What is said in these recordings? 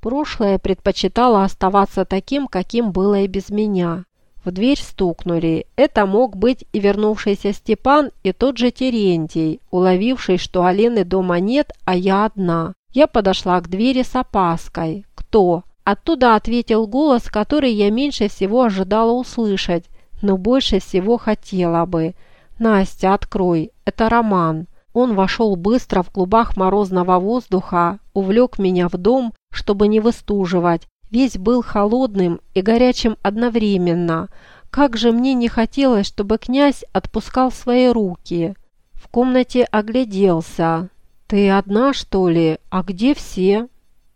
Прошлое предпочитало оставаться таким, каким было и без меня. В дверь стукнули. Это мог быть и вернувшийся Степан, и тот же Терентий, уловивший, что Алены дома нет, а я одна. Я подошла к двери с опаской. «Кто?» Оттуда ответил голос, который я меньше всего ожидала услышать, но больше всего хотела бы. «Настя, открой, это Роман». Он вошел быстро в клубах морозного воздуха, увлек меня в дом, чтобы не выстуживать. Весь был холодным и горячим одновременно. Как же мне не хотелось, чтобы князь отпускал свои руки. В комнате огляделся. «Ты одна, что ли? А где все?»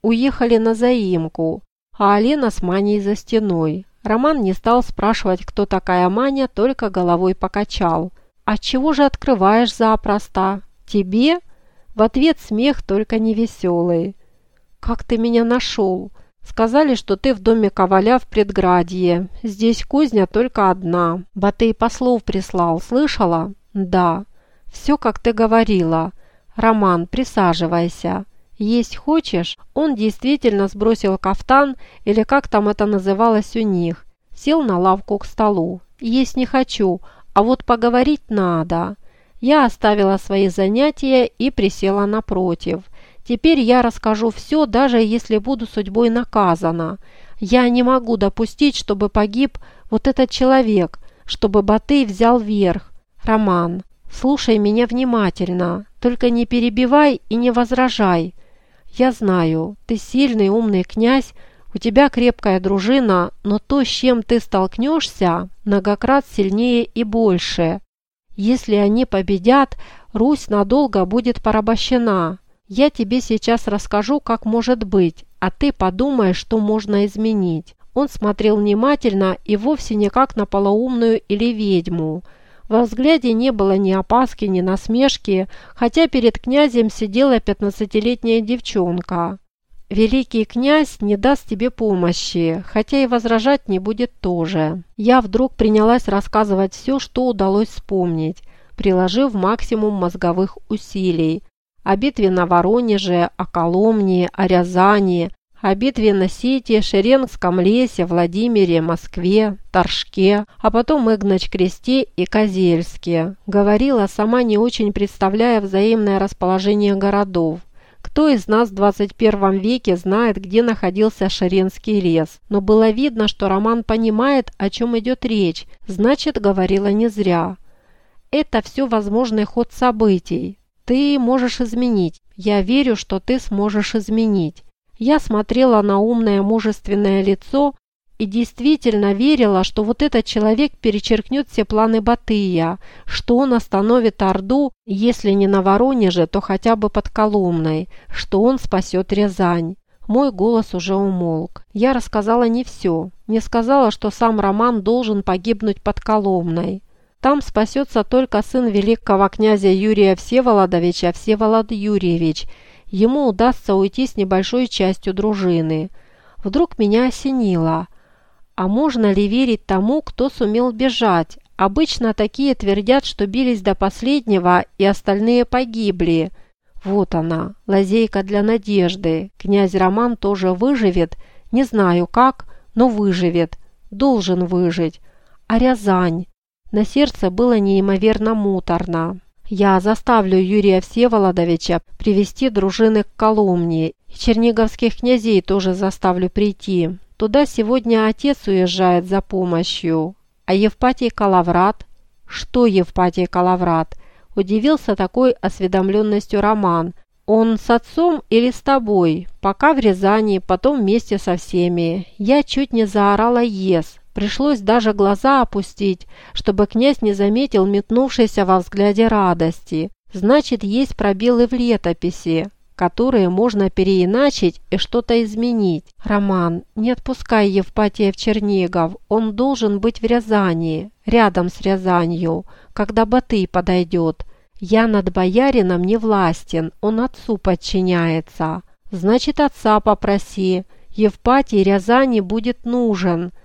Уехали на заимку, а Алена с Маней за стеной. Роман не стал спрашивать, кто такая Маня, только головой покачал. «А чего же открываешь запросто? Тебе?» В ответ смех, только не веселый. «Как ты меня нашел?» «Сказали, что ты в доме Коваля в предградье. Здесь кузня только одна. Батый послов прислал, слышала?» «Да». «Все, как ты говорила. Роман, присаживайся». «Есть хочешь?» Он действительно сбросил кафтан, или как там это называлось у них. Сел на лавку к столу. «Есть не хочу, а вот поговорить надо». Я оставила свои занятия и присела напротив. Теперь я расскажу все, даже если буду судьбой наказана. Я не могу допустить, чтобы погиб вот этот человек, чтобы Батый взял верх. Роман, слушай меня внимательно, только не перебивай и не возражай. Я знаю, ты сильный умный князь, у тебя крепкая дружина, но то, с чем ты столкнешься, многократ сильнее и больше. Если они победят, Русь надолго будет порабощена. Я тебе сейчас расскажу, как может быть, а ты подумай, что можно изменить». Он смотрел внимательно и вовсе не как на полоумную или ведьму – во взгляде не было ни опаски, ни насмешки, хотя перед князем сидела пятнадцатилетняя девчонка. «Великий князь не даст тебе помощи, хотя и возражать не будет тоже». Я вдруг принялась рассказывать все, что удалось вспомнить, приложив максимум мозговых усилий. О битве на Воронеже, о Коломне, о Рязани, о битве на Сите, Шеренгском лесе, Владимире, Москве, Торжке, а потом Игнач-Кресте и Козельске. Говорила, сама не очень представляя взаимное расположение городов. Кто из нас в 21 веке знает, где находился Шеренский лес? Но было видно, что Роман понимает, о чем идет речь, значит, говорила не зря. Это все возможный ход событий. Ты можешь изменить. Я верю, что ты сможешь изменить. Я смотрела на умное мужественное лицо и действительно верила, что вот этот человек перечеркнет все планы Батыя, что он остановит Орду, если не на Воронеже, то хотя бы под Коломной, что он спасет Рязань. Мой голос уже умолк. Я рассказала не все. Не сказала, что сам Роман должен погибнуть под Коломной. Там спасется только сын великого князя Юрия Всеволодовича Всеволод Юрьевич – ему удастся уйти с небольшой частью дружины. Вдруг меня осенило. А можно ли верить тому, кто сумел бежать? Обычно такие твердят, что бились до последнего, и остальные погибли. Вот она, лазейка для надежды. Князь Роман тоже выживет, не знаю как, но выживет. Должен выжить. А Рязань? На сердце было неимоверно муторно. Я заставлю Юрия Всеволодовича привести дружины к Коломне, и черниговских князей тоже заставлю прийти. Туда сегодня отец уезжает за помощью. А Евпатий Калаврат? Что Евпатий Калаврат? Удивился такой осведомленностью Роман. Он с отцом или с тобой? Пока в Рязани, потом вместе со всеми. Я чуть не заорала «Ес», Пришлось даже глаза опустить, чтобы князь не заметил метнувшейся во взгляде радости. Значит, есть пробелы в летописи, которые можно переиначить и что-то изменить. Роман, не отпускай Евпатия в Чернигов, он должен быть в Рязани, рядом с Рязанью, когда Батый подойдет. Я над боярином не властен, он отцу подчиняется. Значит, отца попроси. Евпатий Рязани будет нужен –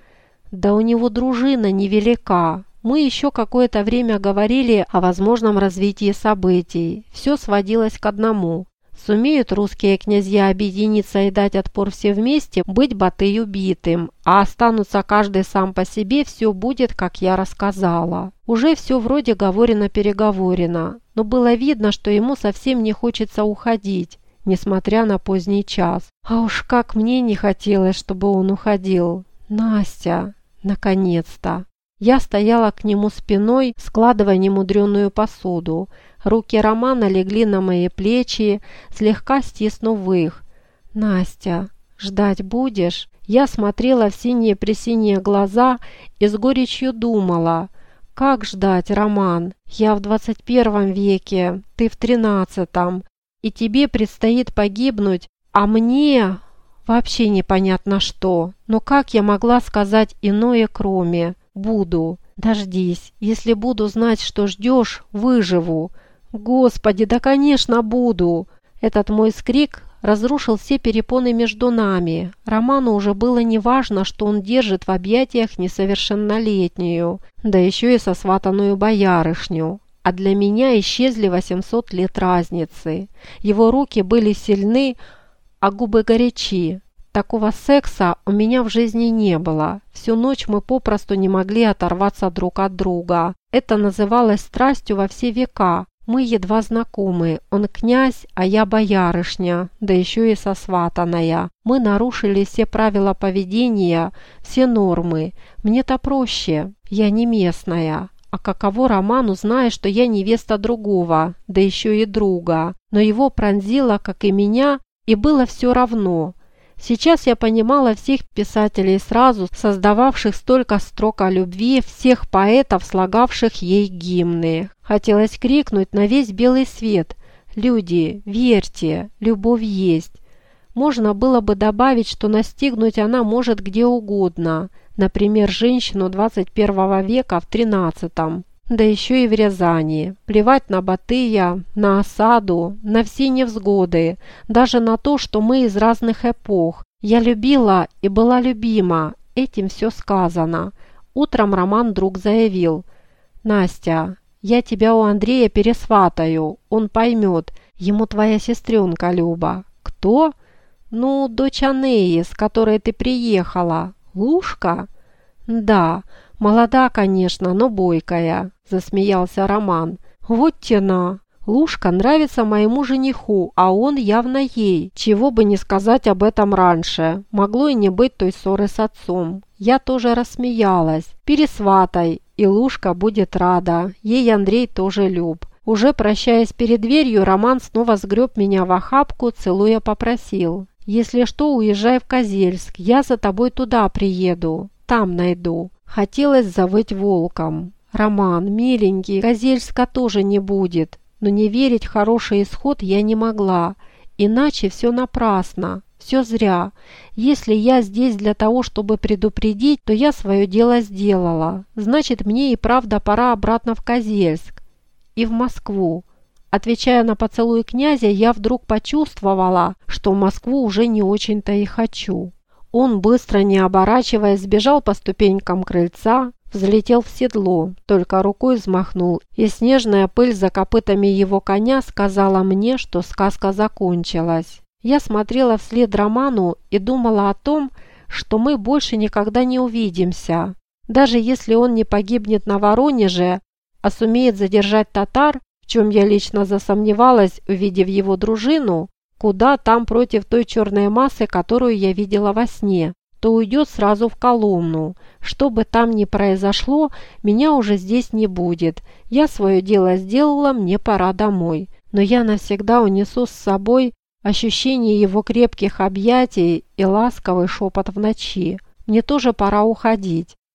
да у него дружина невелика. Мы еще какое-то время говорили о возможном развитии событий. Все сводилось к одному. Сумеют русские князья объединиться и дать отпор все вместе, быть Батый убитым, а останутся каждый сам по себе, все будет, как я рассказала. Уже все вроде говорено-переговорено, но было видно, что ему совсем не хочется уходить, несмотря на поздний час. А уж как мне не хотелось, чтобы он уходил. Настя, наконец-то. Я стояла к нему спиной, складывая немудреную посуду. Руки Романа легли на мои плечи, слегка стиснув их. «Настя, ждать будешь?» Я смотрела в синие-пресиние глаза и с горечью думала. «Как ждать, Роман? Я в двадцать первом веке, ты в тринадцатом, и тебе предстоит погибнуть, а мне...» Вообще непонятно что, но как я могла сказать иное кроме «буду»? Дождись, если буду знать, что ждешь, выживу. Господи, да конечно буду. Этот мой скрик разрушил все перепоны между нами. Роману уже было неважно, что он держит в объятиях несовершеннолетнюю, да еще и сосватанную боярышню. А для меня исчезли 800 лет разницы. Его руки были сильны, а губы горячи. Такого секса у меня в жизни не было. Всю ночь мы попросту не могли оторваться друг от друга. Это называлось страстью во все века. Мы едва знакомы. Он князь, а я боярышня, да еще и сосватанная. Мы нарушили все правила поведения, все нормы. Мне-то проще. Я не местная. А каково Роману, зная, что я невеста другого, да еще и друга. Но его пронзило, как и меня, и было все равно. Сейчас я понимала всех писателей сразу, создававших столько строк о любви, всех поэтов, слагавших ей гимны. Хотелось крикнуть на весь белый свет «Люди, верьте, любовь есть». Можно было бы добавить, что настигнуть она может где угодно, например, женщину 21 века в 13 да еще и в Рязани. Плевать на Батыя, на осаду, на все невзгоды, даже на то, что мы из разных эпох. Я любила и была любима, этим все сказано. Утром Роман вдруг заявил, «Настя, я тебя у Андрея пересватаю, он поймет, ему твоя сестренка Люба». «Кто?» «Ну, дочь Анеи, с которой ты приехала. Лушка?» «Да, молода, конечно, но бойкая засмеялся Роман. «Вот тена! Лушка нравится моему жениху, а он явно ей. Чего бы не сказать об этом раньше. Могло и не быть той ссоры с отцом. Я тоже рассмеялась. Пересватай, и Лушка будет рада. Ей Андрей тоже люб. Уже прощаясь перед дверью, Роман снова сгреб меня в охапку, целуя попросил. «Если что, уезжай в Козельск, я за тобой туда приеду, там найду». Хотелось завыть волком. Роман, миленький, Козельска тоже не будет, но не верить в хороший исход я не могла, иначе все напрасно, все зря. Если я здесь для того, чтобы предупредить, то я свое дело сделала. Значит, мне и правда пора обратно в Козельск и в Москву. Отвечая на поцелуй князя, я вдруг почувствовала, что Москву уже не очень-то и хочу. Он, быстро не оборачиваясь, сбежал по ступенькам крыльца, Взлетел в седло, только рукой взмахнул, и снежная пыль за копытами его коня сказала мне, что сказка закончилась. Я смотрела вслед Роману и думала о том, что мы больше никогда не увидимся. Даже если он не погибнет на Воронеже, а сумеет задержать татар, в чем я лично засомневалась, увидев его дружину, куда там против той черной массы, которую я видела во сне то уйдет сразу в Коломну. Что бы там ни произошло, меня уже здесь не будет. Я свое дело сделала, мне пора домой. Но я навсегда унесу с собой ощущение его крепких объятий и ласковый шепот в ночи. Мне тоже пора уходить.